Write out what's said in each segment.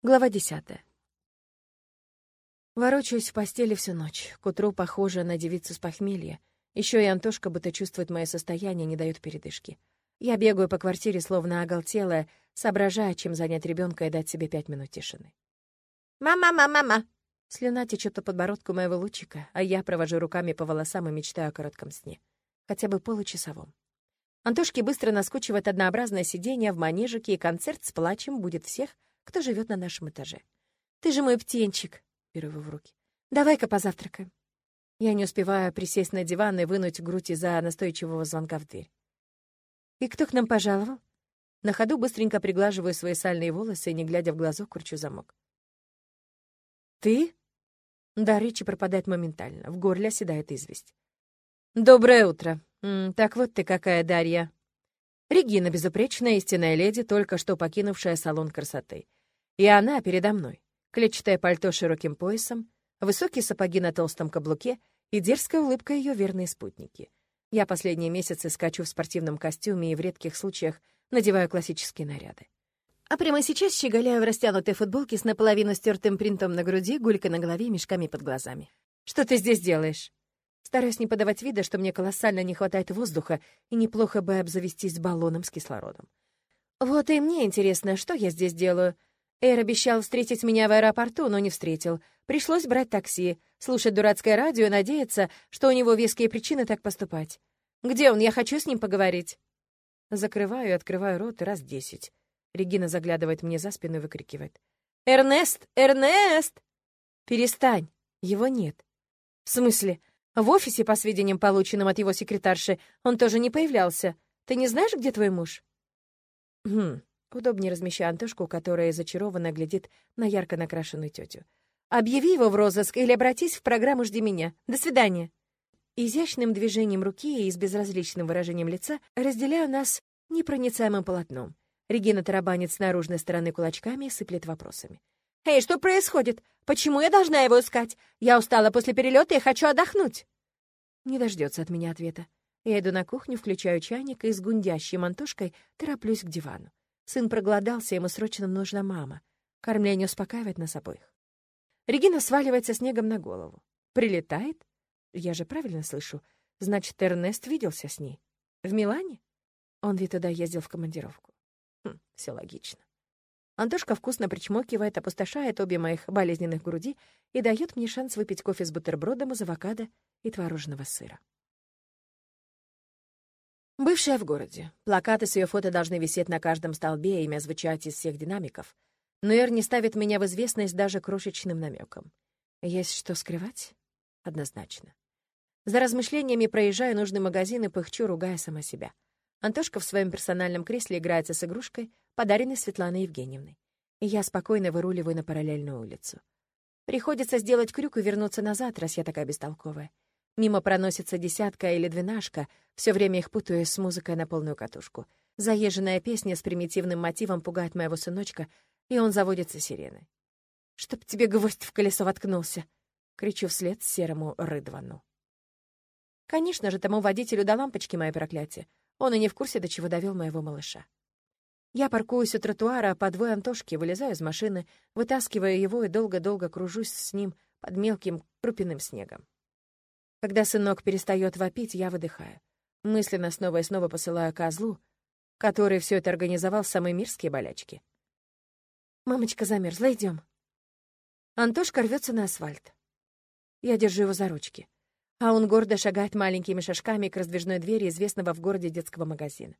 Глава десятая. Ворочаюсь в постели всю ночь. К утру похожа на девицу с похмелья. Еще и Антошка будто чувствует мое состояние, не дает передышки. Я бегаю по квартире, словно оголтелая, соображая, чем занять ребенка и дать себе пять минут тишины. «Мама, мама, мама!» Слюна течет по подбородку моего лучика, а я провожу руками по волосам и мечтаю о коротком сне. Хотя бы получасовом. Антошке быстро наскучивает однообразное сидение в манежике, и концерт с плачем будет всех, кто живет на нашем этаже. «Ты же мой птенчик!» — беру его в руки. «Давай-ка позавтракаем». Я не успеваю присесть на диван и вынуть грудь из-за настойчивого звонка в дверь. «И кто к нам пожаловал?» На ходу быстренько приглаживаю свои сальные волосы и, не глядя в глазок, кручу замок. «Ты?» Да, речи пропадает моментально. В горле оседает известь. «Доброе утро. Так вот ты какая, Дарья». Регина, безупречная истинная леди, только что покинувшая салон красоты. И она передо мной. Клетчатое пальто с широким поясом, высокие сапоги на толстом каблуке и дерзкая улыбка ее верные спутники. Я последние месяцы скачу в спортивном костюме и в редких случаях надеваю классические наряды. А прямо сейчас щеголяю в растянутой футболке с наполовину стертым принтом на груди, гулькой на голове и мешками под глазами. «Что ты здесь делаешь?» Стараюсь не подавать вида, что мне колоссально не хватает воздуха, и неплохо бы обзавестись баллоном с кислородом. Вот и мне интересно, что я здесь делаю. Эр обещал встретить меня в аэропорту, но не встретил. Пришлось брать такси, слушать дурацкое радио и надеяться, что у него веские причины так поступать. Где он? Я хочу с ним поговорить. Закрываю и открываю рот раз десять. Регина заглядывает мне за спину и выкрикивает. «Эрнест! Эрнест!» «Перестань! Его нет». «В смысле? В офисе, по сведениям, полученным от его секретарши, он тоже не появлялся. Ты не знаешь, где твой муж?» «Хм, Удобнее размещая Антошку, которая зачарованно глядит на ярко накрашенную тетю. «Объяви его в розыск или обратись в программу «Жди меня». До свидания!» Изящным движением руки и с безразличным выражением лица разделяю нас непроницаемым полотном. Регина тарабанит с наружной стороны кулачками и сыплет вопросами. «Эй, что происходит? Почему я должна его искать? Я устала после перелета и хочу отдохнуть!» Не дождется от меня ответа. Я иду на кухню, включаю чайник и с гундящей мантушкой тороплюсь к дивану. Сын проголодался, ему срочно нужна мама. Кормление успокаивает нас обоих. Регина сваливается снегом на голову. Прилетает? Я же правильно слышу. Значит, Эрнест виделся с ней. В Милане? Он ведь туда ездил в командировку. Хм, все логично. Антошка вкусно причмокивает, опустошает обе моих болезненных груди и дает мне шанс выпить кофе с бутербродом из авокадо и творожного сыра. Бывшая в городе. Плакаты с ее фото должны висеть на каждом столбе, имя звучать из всех динамиков. Но Эр не ставит меня в известность даже крошечным намеком. Есть что скрывать? Однозначно. За размышлениями проезжаю нужный магазин и пыхчу, ругая сама себя. Антошка в своем персональном кресле играется с игрушкой, подаренной Светланой Евгеньевной. И я спокойно выруливаю на параллельную улицу. Приходится сделать крюк и вернуться назад, раз я такая бестолковая. Мимо проносится десятка или двенашка, все время их путаю с музыкой на полную катушку. Заезженная песня с примитивным мотивом пугает моего сыночка, и он заводится сиреной. «Чтоб тебе гвоздь в колесо воткнулся!» — кричу вслед серому Рыдвану. Конечно же, тому водителю до лампочки мое проклятие. Он и не в курсе, до чего довел моего малыша. Я паркуюсь у тротуара по двое Антошки, вылезаю из машины, вытаскиваю его и долго-долго кружусь с ним под мелким крупяным снегом. Когда сынок перестает вопить, я выдыхаю. Мысленно снова и снова посылаю козлу, который все это организовал самые мирские болячки. «Мамочка замерзла, идем. Антошка рвется на асфальт. Я держу его за ручки. А он гордо шагает маленькими шажками к раздвижной двери известного в городе детского магазина.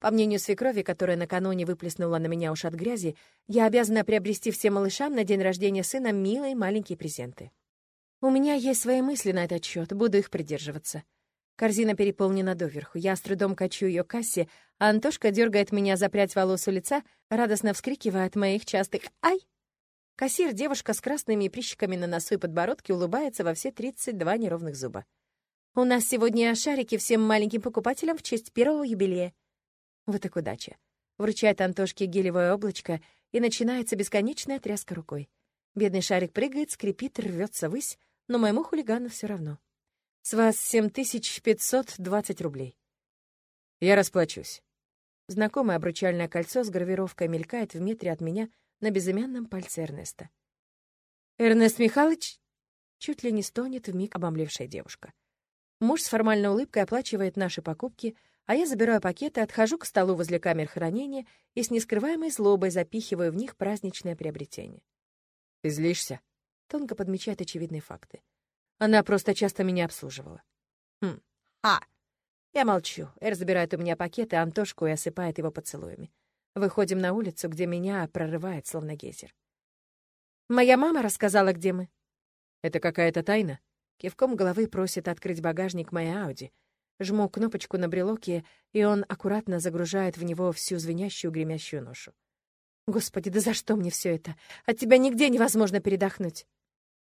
По мнению свекрови, которая накануне выплеснула на меня ушат грязи, я обязана приобрести всем малышам на день рождения сына милые маленькие презенты. У меня есть свои мысли на этот счет, буду их придерживаться. Корзина переполнена доверху. Я с трудом качу ее к кассе, а Антошка дергает меня за прядь волос у лица, радостно вскрикивая от моих частых «Ай!». Кассир, девушка с красными прищиками на носу и подбородке, улыбается во все 32 неровных зуба. «У нас сегодня шарики всем маленьким покупателям в честь первого юбилея». Вот так удача. Вручает Антошке гелевое облачко, и начинается бесконечная тряска рукой. Бедный шарик прыгает, скрипит, рвется ввысь, но моему хулигану все равно. С вас 7520 рублей. Я расплачусь. Знакомое обручальное кольцо с гравировкой мелькает в метре от меня на безымянном пальце Эрнеста. «Эрнест Михайлович?» Чуть ли не стонет вмиг обомлевшая девушка. Муж с формальной улыбкой оплачивает наши покупки, а я забираю пакеты, отхожу к столу возле камер хранения и с нескрываемой злобой запихиваю в них праздничное приобретение. «Ты злишься?» — тонко подмечает очевидные факты. Она просто часто меня обслуживала. «Хм, а!» Я молчу. Эр забирает у меня пакеты, Антошку и осыпает его поцелуями. Выходим на улицу, где меня прорывает, словно гейзер. «Моя мама рассказала, где мы». «Это какая-то тайна?» Кивком головы просит открыть багажник моей Ауди. Жму кнопочку на брелоке, и он аккуратно загружает в него всю звенящую гремящую ношу. «Господи, да за что мне все это? От тебя нигде невозможно передохнуть».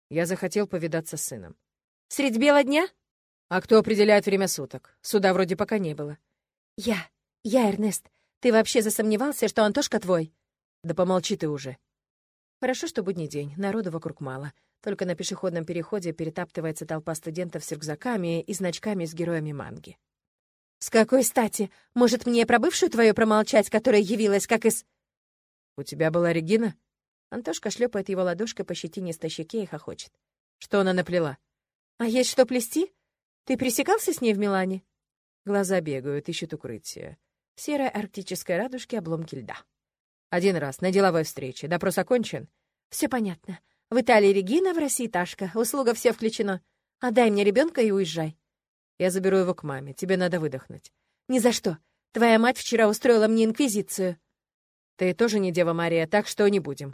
Я захотел повидаться с сыном. «Средь бела дня?» «А кто определяет время суток? Суда вроде пока не было». «Я. Я, Эрнест. Ты вообще засомневался, что Антошка твой?» «Да помолчи ты уже». Хорошо, что будний день, народу вокруг мало. Только на пешеходном переходе перетаптывается толпа студентов с рюкзаками и значками с героями манги. «С какой стати? Может, мне про бывшую твою промолчать, которая явилась как из...» «У тебя была Регина?» Антошка шлепает его ладошкой по щетинистой щеке и хохочет. «Что она наплела?» «А есть что плести? Ты пересекался с ней в Милане?» Глаза бегают, ищут укрытие. В серой арктической радужке обломки льда. Один раз, на деловой встрече. Допрос окончен? Все понятно. В Италии Регина, в России Ташка. Услуга все включено. Отдай мне ребенка и уезжай. Я заберу его к маме. Тебе надо выдохнуть. Ни за что. Твоя мать вчера устроила мне инквизицию. Ты тоже не Дева Мария, так что не будем.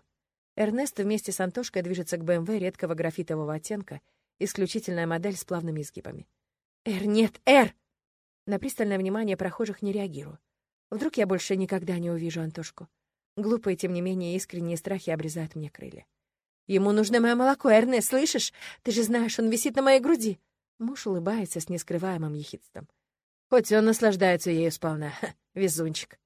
Эрнест вместе с Антошкой движется к БМВ редкого графитового оттенка, исключительная модель с плавными изгибами. «Эр, нет, Эр!» На пристальное внимание прохожих не реагирую. Вдруг я больше никогда не увижу Антошку. Глупые, тем не менее, искренние страхи обрезают мне крылья. «Ему нужно мое молоко, Эрнест, слышишь? Ты же знаешь, он висит на моей груди!» Муж улыбается с нескрываемым ехидством. Хоть он наслаждается ею сполна, везунчик.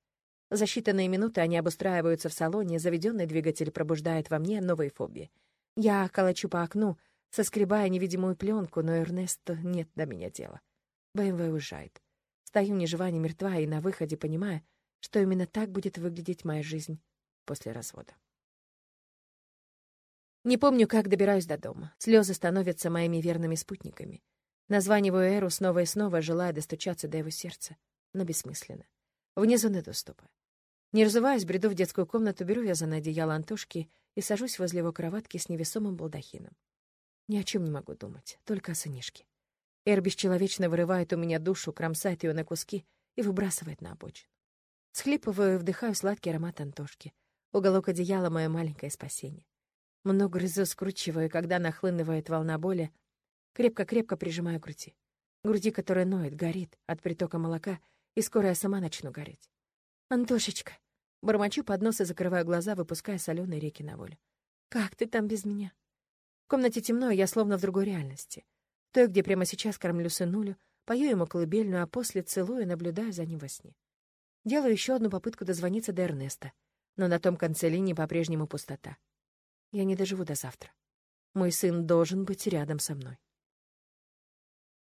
За считанные минуты они обустраиваются в салоне, заведенный двигатель пробуждает во мне новые фобии. Я колочу по окну, соскребая невидимую пленку, но Эрнесту нет до меня дела. БМВ уезжает. Стою ни жива, мертва, и на выходе понимая, что именно так будет выглядеть моя жизнь после развода. Не помню, как добираюсь до дома. Слезы становятся моими верными спутниками. Названиваю Эру снова и снова, желая достучаться до его сердца, но бессмысленно. Вне зоны. Не разуваясь, бреду в детскую комнату, беру вязаное одеяло Антошки и сажусь возле его кроватки с невесомым балдахином. Ни о чем не могу думать, только о сынишке. Эр бесчеловечно вырывает у меня душу, кромсает ее на куски и выбрасывает на обочину. Схлипываю и вдыхаю сладкий аромат Антошки. Уголок одеяла — мое маленькое спасение. Много грызу скручиваю, когда нахлынывает волна боли, крепко-крепко прижимаю груди. Груди, которая ноет, горит от притока молока, и скоро я сама начну гореть. «Антошечка!» Бормочу под нос и закрываю глаза, выпуская соленые реки на волю. «Как ты там без меня?» В комнате темно, и я словно в другой реальности. Той, где прямо сейчас кормлю сынулю, пою ему колыбельную, а после целую и наблюдаю за ним во сне. Делаю еще одну попытку дозвониться до Эрнеста, но на том конце линии по-прежнему пустота. Я не доживу до завтра. Мой сын должен быть рядом со мной.